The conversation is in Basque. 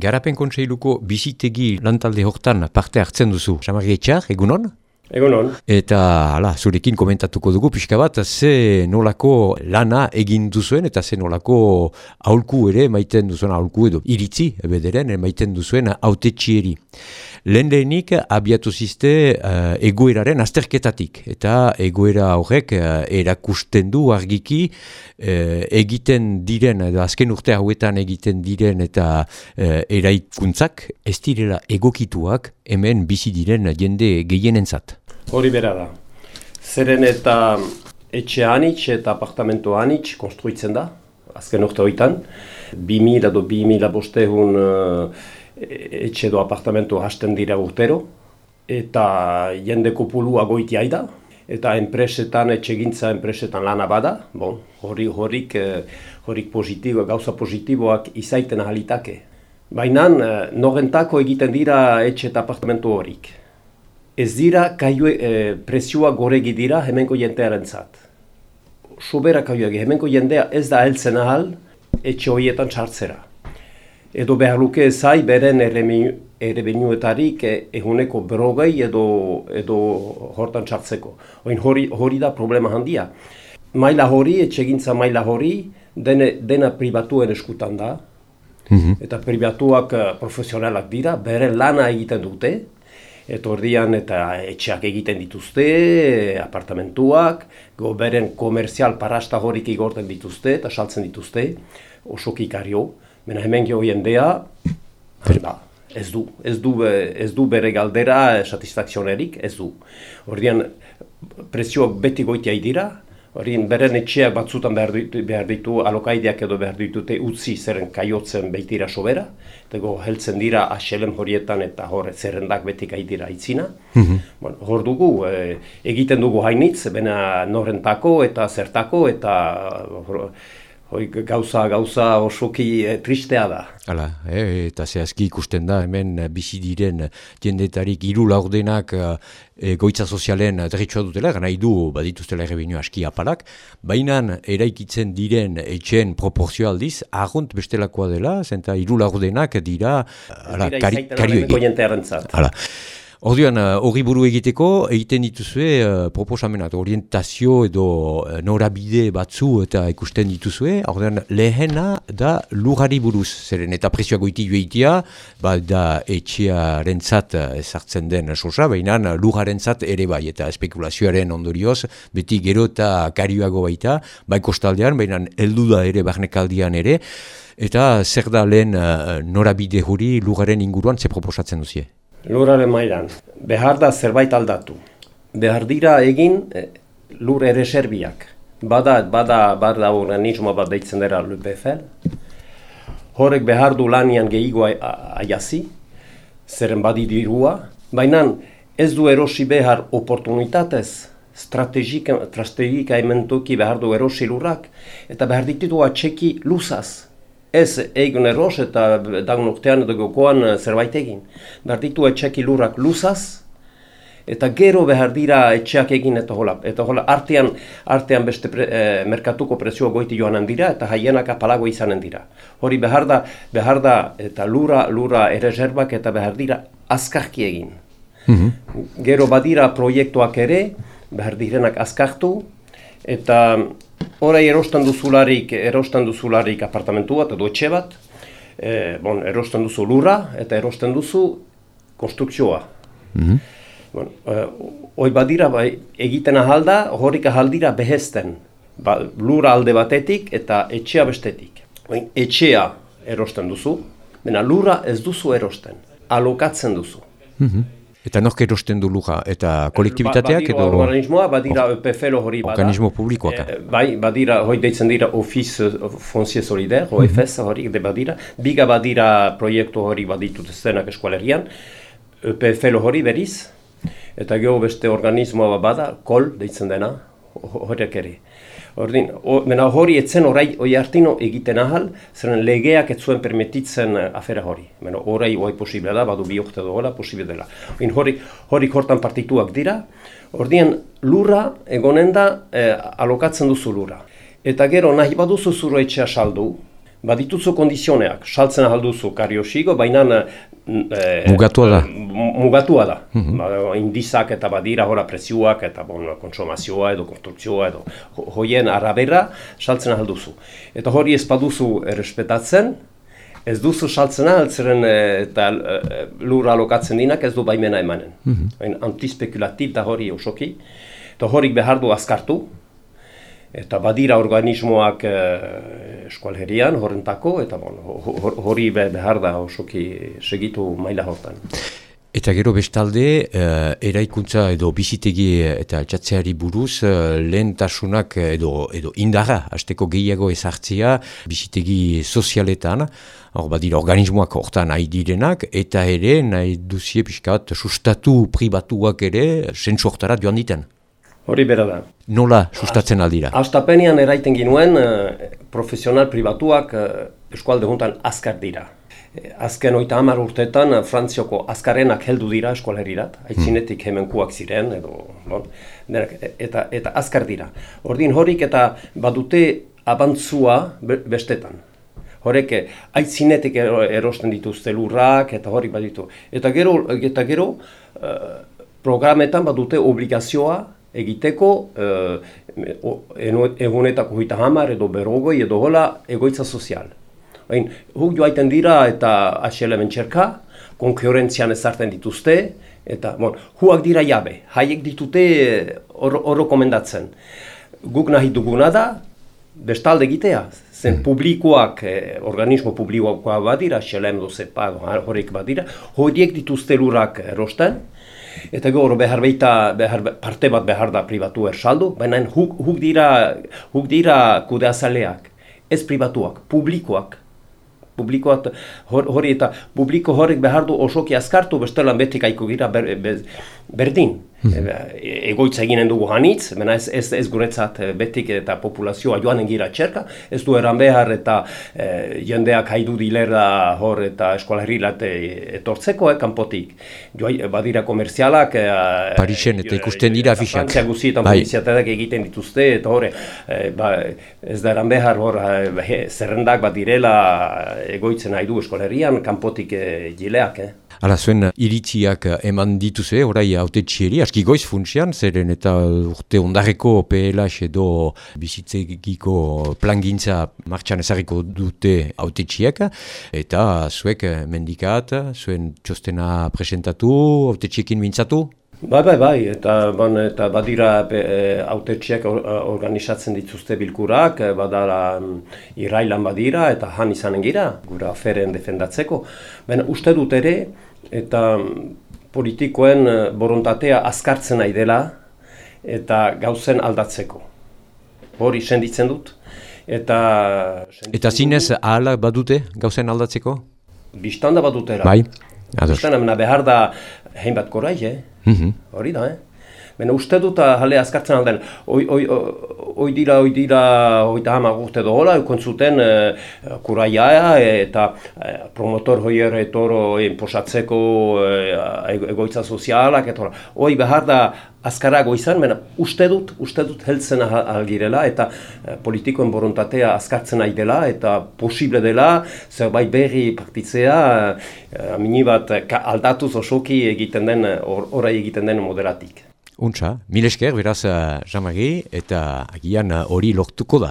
Garapen kontseiluko bizitegi lantalde hortan parte hartzen duzu. Samarri etxar, egunon? Egunon. Eta, hala, zurekin komentatuko dugu pixka bat, ze nolako lana egin duzuen eta ze nolako aulku ere maiten duzuen aulku edo iritzi, bederen, maiten duzuen autetxieri. Lehen lehenik abiatu ziste uh, egoeraren azterketatik. Eta egoera horrek uh, erakusten du argiki uh, egiten diren, edo azken urte hauetan egiten diren eta uh, eraikuntzak ez direla egokituak hemen bizi diren jende gehienentzat. Hori bera da. Zeren eta etxe anitz eta apartamento anitz konstruitzen da, azken urte horietan. 2000 edo 2000 bostehun uh, etxe edo apartamento hasten dira urtero. Eta jende kopulua goiti da. Eta enpresetan, etxe gintza enpresetan lana bada. Bon, hori, horik, horik positibo, gauza positiboak izaiten ahalitake. Baina norentako egiten dira etxe eta apartamento horik ez dira kaiue, e, presioa goregi dira hemenko jentearen zat. Sobera kaioak, hemenko jendea ez da heltzen ahal etxe horietan txartzera. Edo behar luke zai beren ere benuetarik ehuneko berogei edo, edo hortan txartzeko. Oin hori, hori da problema handia. Maila hori, etxegintza maila hori, dene, dena pribatuen eskutan da. Mhm. Eta pribatuak eh, profesionalak dira, bere lana egiten dute etordian eta etxeak egiten dituzte, apartamentuak, goberen komerzial parasta horik igorten dituzte eta saltzen dituzte, oso kikario, mena hemen geho jendea, ez du, ez du, ez du bere galdera satisfakzionerik, ez du. Ordian, prezioak beti goitea dira, Horin, beren etxeak batzutan behar ditu, behar ditu alokaideak edo behar ditute utzi zeren kaiotzen behitira sobera. Tego heltzen dira aselen horietan eta hor zerrendak beti dira itzina. Mm bueno, hor dugu, e, egiten dugu hainitz, bena norrentako eta zertako eta hoi gauza gauza osoki e, tristea da. Hala, e, eta zehazki ikusten da hemen bizi diren jendetarik hiru laurdenak e, goitza sozialen derritxoa dutela, gana idu badituztela errebinu aski apalak, baina eraikitzen diren etxen proporzio aldiz, agont bestelakoa dela, zenta hiru laurdenak dira, hala, kari, kari, kari, Orduan, eh, hori buru egiteko, egiten dituzue uh, proposamenat, orientazio edo uh, norabide batzu eta ikusten dituzue, orduan, lehena da lurari buruz, zeren eta presioa goiti joitia, ba, da etxearen zat ezartzen den sosa, baina luraren zat ere bai, eta espekulazioaren ondorioz, beti gero eta karioago baita, bai kostaldean, baina heldu da ere, barnekaldian ere, eta zer da lehen uh, norabide hori luraren inguruan, ze proposatzen duzie? Luraren mailan, behar da zerbait aldatu. Behar dira egin e, lur ere serbiak. Bada, bada, bada organismo bat deitzen dira LPFL. Horrek behar du lanian gehiago aiazi, zeren badi dirua. Baina ez du erosi behar oportunitatez, strategika, ementoki behar du erosi lurrak, eta behar dititu atxeki luzaz ez egun eros eta dagun urtean edo gokoan eh, zerbait egin. Behar ditu etxeki lurrak luzaz, eta gero behar dira etxeak egin eta hola. Eta hola, artean, artean beste eh, merkatuko prezioa goiti joanen dira eta haienak apalago izanen dira. Hori behar da, behar da eta lura, lura erreserbak eta behar dira azkarki egin. Mm Gero badira proiektuak ere, behar direnak azkartu, eta Horai erosten duzularik, erosten duzularik apartamentu bat edo etxe bat, e, bon, erosten duzu lurra eta erosten duzu konstrukzioa. Mm -hmm. bon, e, badira, bai, egiten ahalda, horik ahaldira behezten. Ba, lura alde batetik eta etxea bestetik. Oin, etxea erosten duzu, bena lurra ez duzu erosten, alokatzen duzu. Mm Eta nork erosten du luja? Eta kolektibitateak ba, edo... Organismoa, badira EPFL hori bada. Organismo publikoak. E, bai, badira, hoi deitzen dira Office Foncier Solidaire, mm -hmm. OFS hori, de badira. Biga badira proiektu hori baditut zenak eskualerian. EPFL hori beriz. Eta geho beste organismoa bada, KOL deitzen dena, horiak ere. Ordin, o, mena hori etzen orai oi hartino egiten ahal, zeren legeak ez zuen permititzen uh, afera hori. Mena orai oi posible da, badu bi urte dogola, posible dela. Ordin, hori, hori hortan partituak dira, ordien lurra egonen da eh, alokatzen duzu lurra. Eta gero nahi baduzu zuru etxea saldu, badituzu kondizioneak, saltzen alduzu kariosigo, baina e, mugatua da. Mugatua da. Mm indizak eta badira hora prezioak eta bon, konsumazioa edo konstrukzioa edo hoien arabera saltzen alduzu. Eta hori ez baduzu errespetatzen, ez duzu saltzen altzeren eta e, lur alokatzen dinak ez du baimena emanen. Mm -hmm. Antispekulatib da hori osoki. Eta horik behar du azkartu, eta badira organismoak e, eskualherian horrentako, eta bon, hori behar da osoki segitu maila hortan. Eta gero bestalde, uh, eraikuntza edo bizitegi eta altxatzeari buruz, uh, lehentasunak edo, edo indarra, hasteko gehiago ezartzea, bizitegi sozialetan, hor badira organismoak hortan nahi direnak, eta ere nahi duzie pixkat sustatu pribatuak ere, sentsu hortara joan diten. Hori bera da. Nola sustatzen aldira? Aztapenian eraiten ginuen, uh, profesional pribatuak uh, eskualde juntan azkar dira. Eh, azken oita hamar urteetan, Frantzioko azkarenak heldu dira eskualerirat, haitzinetik hemenkuak ziren, edo, bon, eta, eta azkar dira. Ordin horik eta badute abantzua bestetan. Horek, aitzinetik erosten dituzte lurrak, eta horik baditu. Eta gero, eta gero programetan badute obligazioa egiteko uh, egunetako hita hamar edo berrogoi edo hola egoitza sozial. Hain, huk joaiten dira eta asele mentxerka, konkurrentzian ezartzen dituzte, eta bon, huak dira jabe, haiek ditute oro komendatzen. Guk nahi duguna da, bestalde egitea, zen mm. publikoak, eh, organismo publikoak badira, xelem dozepa, horrek badira, horiek dituzte lurak erosten, Eta gero behar beita, behar, parte bat behar da pribatu ersaldu, baina huk, huk dira, huk dira kude azaleak, ez pribatuak, publikoak. Publikoak hori eta publiko horrek behar du osoki azkartu, bestelan betik aiko gira berdin. Mhm. egoitza eginen dugu hanitz, mena ez, ez, ez guretzat eh, betik eta populazioa joan engira txerka, ez du eran behar eta e, jendeak haidu dilera hor eta eskola etortzeko, eh, kanpotik. Joa, badira komerzialak... E, Parixen eta ikusten dira afixak. Frantzia guzietan bai. egiten dituzte, eta hor, ba, ez da eran behar hor zerrendak bat direla egoitzen haidu eskola kanpotik e, gileak. Eh. Hala zuen iritziak eman dituzue, orai haute txieri, aski goiz funtsian, zeren eta urte ondareko PLH edo bizitzegiko plangintza martxan ezarriko dute haute txiek, eta zuek mendikat, zuen txostena presentatu, haute txiekin mintzatu? Bai, bai, bai, eta, ban, eta badira haute txiek organizatzen dituzte bilkurak, badara mm, irailan badira eta han izanen gira, gura aferen defendatzeko. Ben, uste dut ere, eta politikoen eh, borontatea azkartzen nahi dela eta gauzen aldatzeko. Hori senditzen dut. Eta, eta zinez ahala badute gauzen aldatzeko? Bistanda badutera. Bai. Bistanda behar da hein bat korai, eh? Mhm. Hori da, eh? Baina uste dut jale azkartzen alden, oi, oi, oi dira, oi dira, oi da hama guzti dola, eukon zuten e, kuraia eta e, promotor hoier etoro inposatzeko e, egoitza sozialak, eta oi behar da azkarago izan, baina uste dut, uste dut heltzen algirela eta politikoen borontatea azkartzen nahi dela eta posible dela zerbait berri partitzea e, bat aldatuz osoki egiten den, orai egiten den moderatik. Untsa, mil esker, beraz, uh, jamagi, eta agian uh, hori uh, lortuko da.